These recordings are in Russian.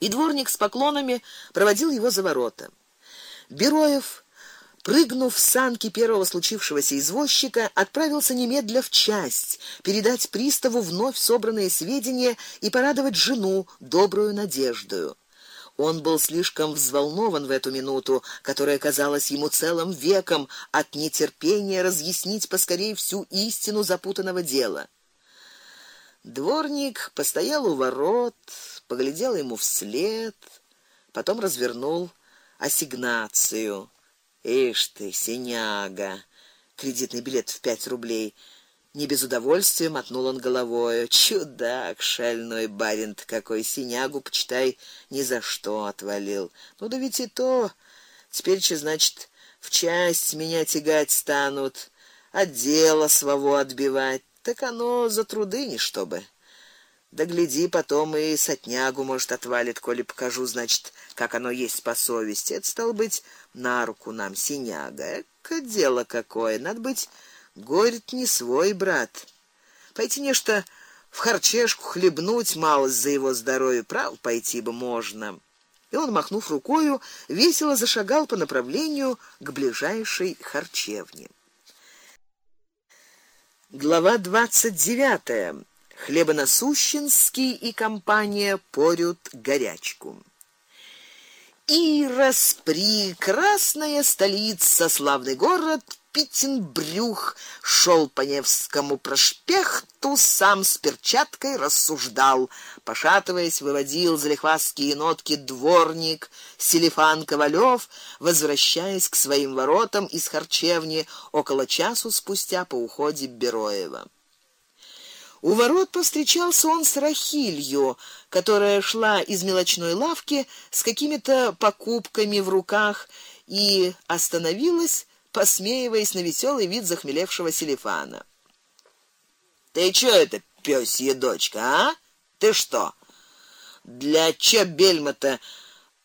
И дворник с поклонами проводил его за ворота. Бероев Прыгнув в санки первого случившегося извозчика, отправился немедля в часть, передать приставу вновь собранные сведения и порадовать жену добрую надеждою. Он был слишком взволнован в эту минуту, которая казалась ему целым веком от нетерпения разъяснить поскорей всю истину запутанного дела. Дворник постоял у ворот, поглядел ему вслед, потом развернул ассигнацию. Ишь ты, синяга. Кредитный билет в пять рублей. Не без удовольствия мотнул он головой. Чудак, шальной барин какой синягу, почитай, ни за что отвалил. Ну да ведь и то. Теперь че значит, в часть меня тягать станут, а дело своего отбивать. Так оно за труды не чтобы. Да гляди, потом и сотнягу может отвалит, коли покажу, значит, как оно есть по совести. Это стал быть на руку нам синяга. Эка дело какое, надо быть горит не свой брат. Пойти нечто в харчешку хлебнуть мало за его здоровье, прав пойти бы можно. И он, махнув рукою, весело зашагал по направлению к ближайшей харчевне. Глава двадцать девятая. Хлебоносущинский и компания порют горячку. И распрекрасная столица, славный город Питенбрюх шел по Невскому проспекту, сам с перчаткой рассуждал, пошатываясь, выводил залихвастские нотки дворник Селифан Ковалёв, возвращаясь к своим воротам из харчевни около часу спустя по уходе Бероева. У ворот повстречался он с Рахилью, которая шла из мелочной лавки с какими-то покупками в руках и остановилась, посмеиваясь на веселый вид захмелевшего Селифана. Ты что это, пёсья дочка, а? Ты что? Для чё бельма-то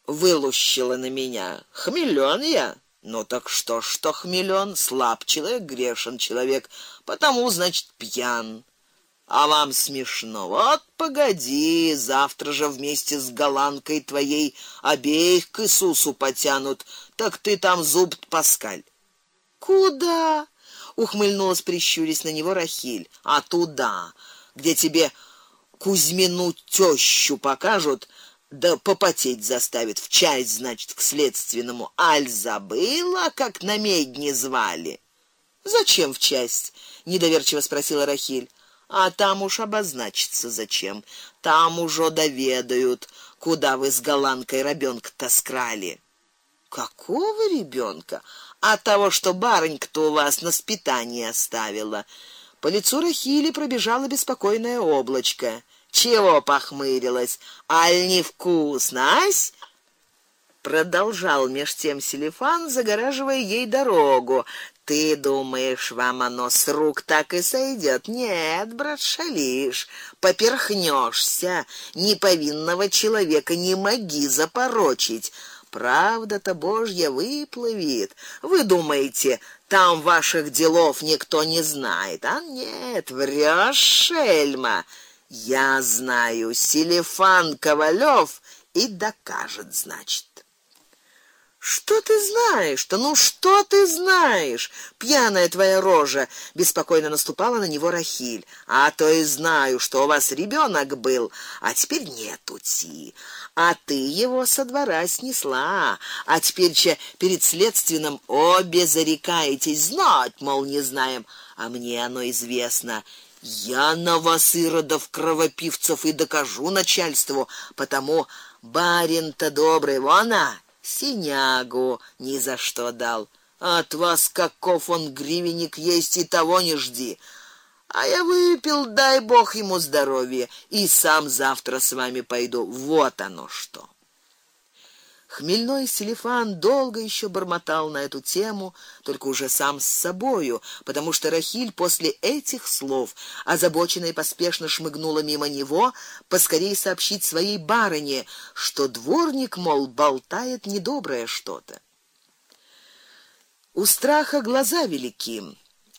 вылущила на меня? Хмелён я. Ну так что, что хмелён, слаб человек, грешен человек, потому значит пьян. А вам смешно. Вот погоди, завтра же вместе с голландкой твоей обеих к Иисусу потянут. Так ты там зуб паскаль. Куда? ухмыльнулась прищурясь на него Рахиль. А туда, где тебе Кузьмину тещу покажут, да попотеть заставит в часть, значит, к следственному. Аль забыла, как на медне звали. Зачем в часть? недоверчиво спросила Рахиль. А там уж обозначится зачем. Там уже доведают, куда вы с голландкой ребёнка-то скрали. Какого ребёнка? А того, что барынька-то у вас на спитание оставила. По лицу Рахили пробежало беспокойное облачко. Чего похмырилась? Аль не вкусно, ась? Продолжал меж тем Селифан, загораживая ей дорогу. Ты думаешь, вам оно с рук так и сойдет? Нет, брат, шалишь, поперхнешься, неповинного человека не моги запорочить. Правда-то Божья выплывет. Вы думаете, там ваших делов никто не знает? А нет, врёшь, шельма. Я знаю, Селифан Ковалёв и докажет, значит. Что ты знаешь? То ну что ты знаешь? Пьяная твоя рожа, беспокойно наступала на него Рахиль. А то и знаю, что у вас ребенок был, а теперь нет ути. А ты его со двора снесла, а теперь че перед следственным обе зарекаетесь, знать, мол, не знаем, а мне оно известно. Я на вас иродов кровопивцев и докажу начальству, потому барин-то добрый, вон а синягу ни за что дал. От вас каков он гривенник есть и того не жди. А я выпил, дай бог ему здоровья, и сам завтра с вами пойду. Вот оно что. Хмельной Селифан долго еще бормотал на эту тему, только уже сам с собою, потому что Рахиль после этих слов, озабоченно и поспешно шмыгнула мимо него, поскорей сообщить своей барыне, что дворник мол болтает недоброе что-то. У страха глаза велики.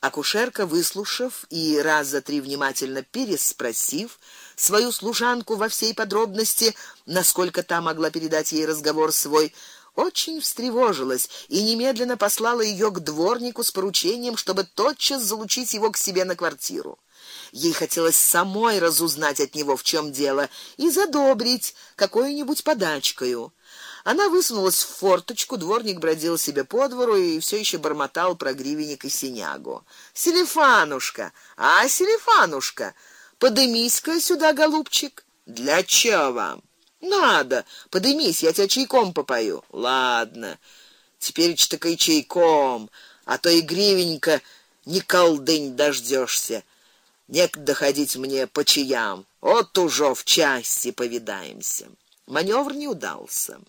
Акушерка, выслушав и раз за три внимательно переспросив, свою служанку во всей подробности, насколько та могла передать ей разговор свой, очень встревожилась и немедленно послала ее к дворнику с поручением, чтобы тотчас залучить его к себе на квартиру. Ей хотелось самой разузнать от него, в чем дело, и задобрить какой-нибудь подачкою. Она высунулась в форточку, дворник бродил себе по двору и все еще бормотал про гривенник и синягу. Селифанушка, а Селифанушка, подымись-ка сюда, голубчик. Для чего вам? Надо, подымись, я тебя чайком попою. Ладно. Теперь что и чайком, а то и гривенника не колдынь дождешься. Некогда ходить мне по чаям. Вот уже в части повидаемся. Манёвр не удался.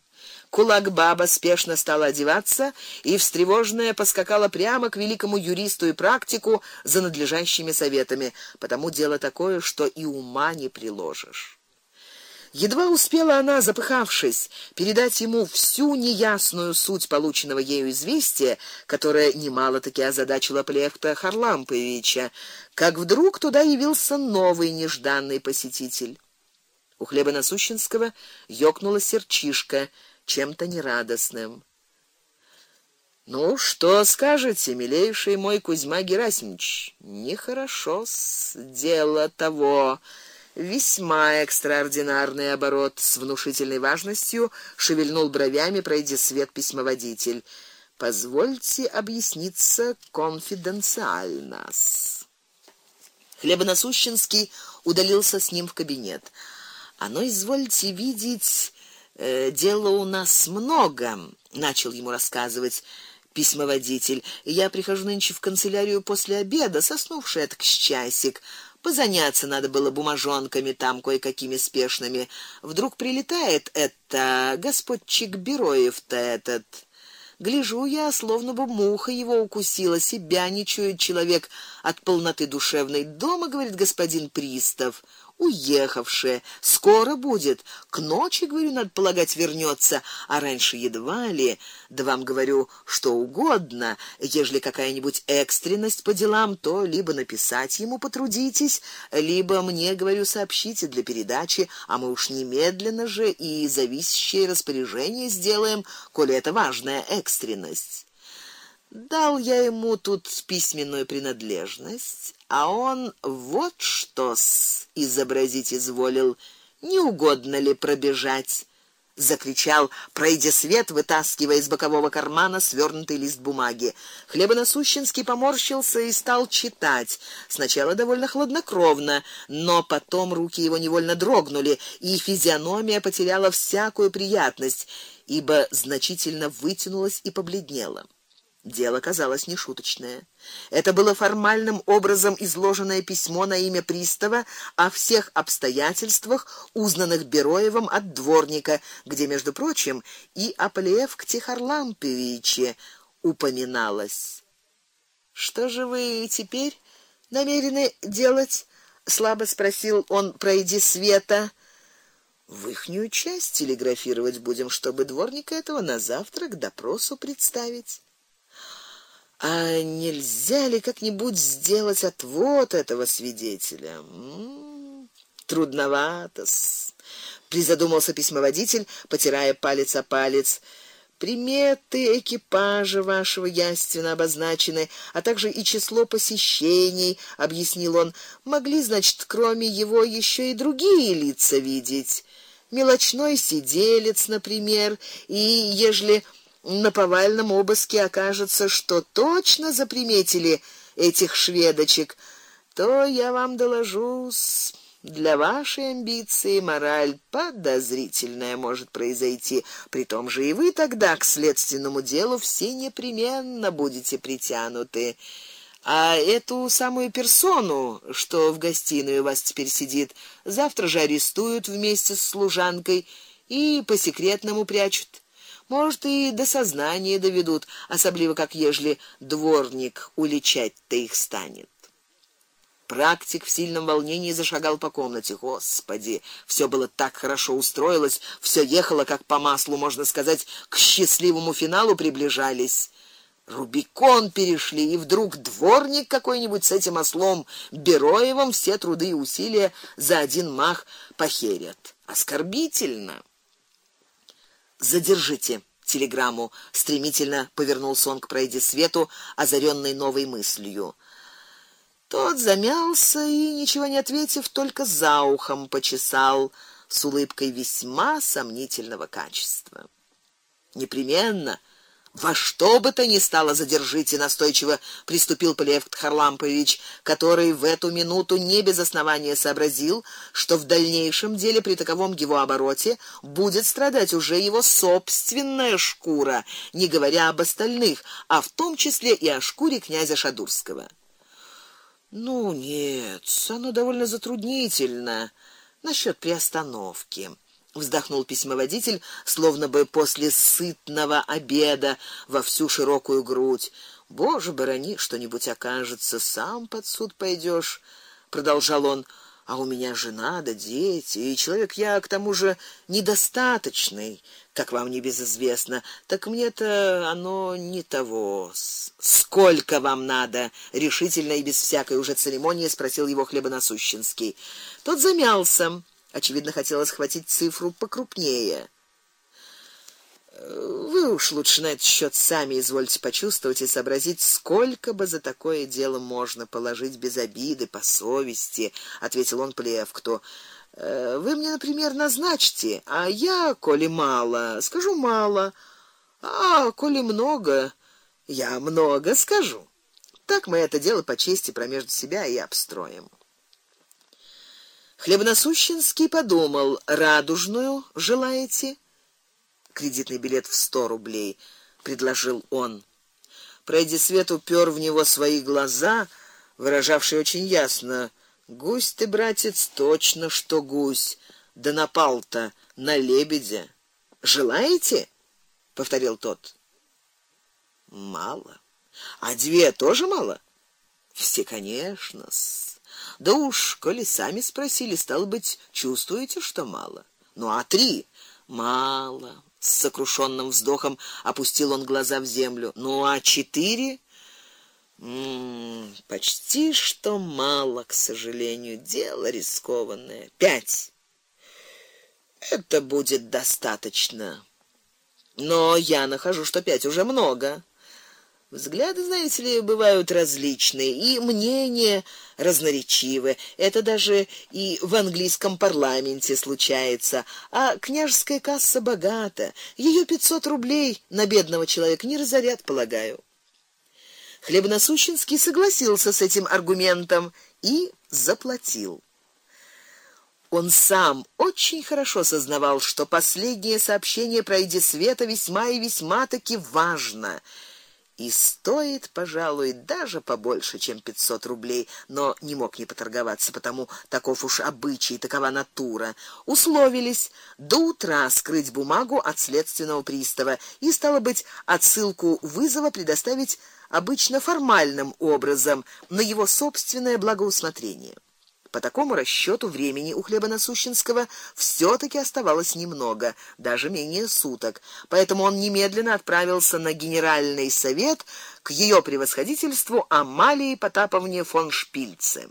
Кулак баба спешно стала одеваться и встревоженная поскакала прямо к великому юристу и практику за надлежащими советами, потому дело такое, что и ума не приложишь. Едва успела она, запыхавшись, передать ему всю неясную суть полученного ею известия, которое немало-таки озадачило Плехта Харламповича, как вдруг туда явился новый нежданный посетитель. У хлеба насущенского ёкнула серчишка чем-то нерадостным. Ну, что скажете, милейший мой Кузьма Герасимович? Нехорошо с дело того. Весьма экстраординарный оборот с внушительной важностью шевельнул бровями, пройдя свет письмоводитель. Позвольте объясниться конфиденциально. Хлебоносущенский удалился с ним в кабинет. Оно извольте видеть, э, дела у нас много, начал ему рассказывать письмоводитель. Я прихожу нынче в канцелярию после обеда, соснувший от к часик. Позаняться надо было бумажонками там кое-какими спешными. Вдруг прилетает это господчик Бероев-то этот. Гляжу я, словно бы муха его укусила, себя не чует человек от полноты душевной. Дома, говорит господин пристав, уехавшая, скоро будет. К ночи, говорю, надо полагать, вернется, а раньше едва ли. Да вам говорю, что угодно, ежели какая-нибудь экстренность по делам, то либо написать ему потрудитесь, либо мне, говорю, сообщите для передачи, а мы уж немедленно же и зависящее распоряжение сделаем, коли это важная экстренность. Дал я ему тут письменную принадлежность, а он вот что-с изобразить изволил. Не угодно ли пробежать? закричал, пройдя свет, вытаскивая из бокового кармана свернутый лист бумаги. Хлебоносущенский поморщился и стал читать. Сначала довольно хладнокровно, но потом руки его невольно дрогнули, и физиономия потеряла всякую приятность, ибо значительно вытянулась и побледнела. Дело казалось нешуточное. Это было формальным образом изложенное письмо на имя пристава о всех обстоятельствах, узнанных Бероевым от дворника, где, между прочим, и о Плевке Харламповиче упоминалось. Что же вы теперь намерены делать? слабо спросил он, пройди света. В ихнюю часть телеграфировать будем, чтобы дворника этого на завтра к допросу представить. А нельзя ли как-нибудь сделать отвод этого свидетеля? М-м, трудновато. Призадумался письмоводитель, потирая палец о палец. Приметы экипажа вашего яственно обозначены, а также и число посещений, объяснил он. Могли, значит, кроме его еще и другие лица видеть. Мелочной сиделец, например, и ежели на повальном обыске окажется, что точно заприметили этих шведочек, то я вам доложу, для вашей амбиции мораль подозрительная может произойти. При том же и вы тогда к следственному делу все непременно будете притянуты. А эту самую персону, что в гостиной у вас теперь сидит, завтра же арестуют вместе с служанкой и по секретному прячут. Может и до сознания доведут, особливо как ежели дворник уличать-то их станет. Практик в сильном волнении зашагал по комнате. Господи, все было так хорошо устроилось, все ехало как по маслу, можно сказать, к счастливому финалу приближались. Рубикон перешли, и вдруг дворник какой-нибудь с этим ослом Бероевым все труды и усилия за один мах похерят. Оскорбительно. Задержите телеграмму, стремительно повернулся он к пройди свету, озарённый новой мыслью. Тот замялся и ничего не ответив, только за ухом почесал с улыбкой весьма сомнительного качества. Непременно во что бы то ни стало задержите, настойчиво приступил Полевт Харлампович, который в эту минуту не без основания сообразил, что в дальнейшем деле при таковом его обороте будет страдать уже его собственная шкура, не говоря об остальных, а в том числе и о шкуре князя Шадурского. Ну нет, оно довольно затруднительно насчет приостановки вздохнул письмоводитель, словно бы после сытного обеда во всю широкую грудь. Боже, борони, что-нибудь окажется, сам под суд пойдёшь, продолжал он. А у меня жена да дети, и человек я к тому же недостаточный, как вам не безизвестно. Так мне-то оно не того. Сколько вам надо? решительно и без всякой уже церемонии спросил его хлебоносущенский. Тот замялся Очевидно, хотелось схватить цифру покрупнее. Вы уж лучше на этот счет сами извольте почувствовать и сообразить, сколько бы за такое дело можно положить без обиды, по совести, ответил он Плевкту. «Э, вы мне, например, назначьте, а я, коли мало, скажу мало. А коли много, я много скажу. Так мы это дело по чести промежду себя и обстроим. Хлебносущенский подумал: "Радужную желаете?" Кредитный билет в сто рублей предложил он. Пройди свет упер в него свои глаза, выражавшие очень ясно: "Гусь ты, братец, точно что гусь, да напал-то на лебедя. Желаете?" повторил тот. Мало. А две тоже мало? Все, конечно. -с. Да уж, коли сами спросили, стало быть, чувствуете, что мало. Ну а три мало. С сокрушенным вздохом опустил он глаза в землю. Ну а четыре М почти что мало, к сожалению, дело рискованное. Пять. Это будет достаточно. Но я нахожу, что пять уже много. Взгляды, знаете ли, бывают различные, и мнения разноречивы. Это даже и в английском парламенте случается. А княжеская касса богата. Ее пятьсот рублей на бедного человека не разорят, полагаю. Хлебносущенский согласился с этим аргументом и заплатил. Он сам очень хорошо сознавал, что последнее сообщение про Иди Света весьма и весьма таки важно и стоит, пожалуй, даже побольше, чем 500 рублей, но не мог не поторговаться, потому таков уж обычай, такова натура. Условились до утра скрыть бумагу от следственного пристава и стало быть, отсылку вызова предоставить обычно формальным образом на его собственное благоусмотрение. По такому расчёту времени у Хлебоносущенского всё таки оставалось немного, даже менее суток. Поэтому он немедленно отправился на генеральный совет к её превосходительству Амалии Потаповне фон Шпильце.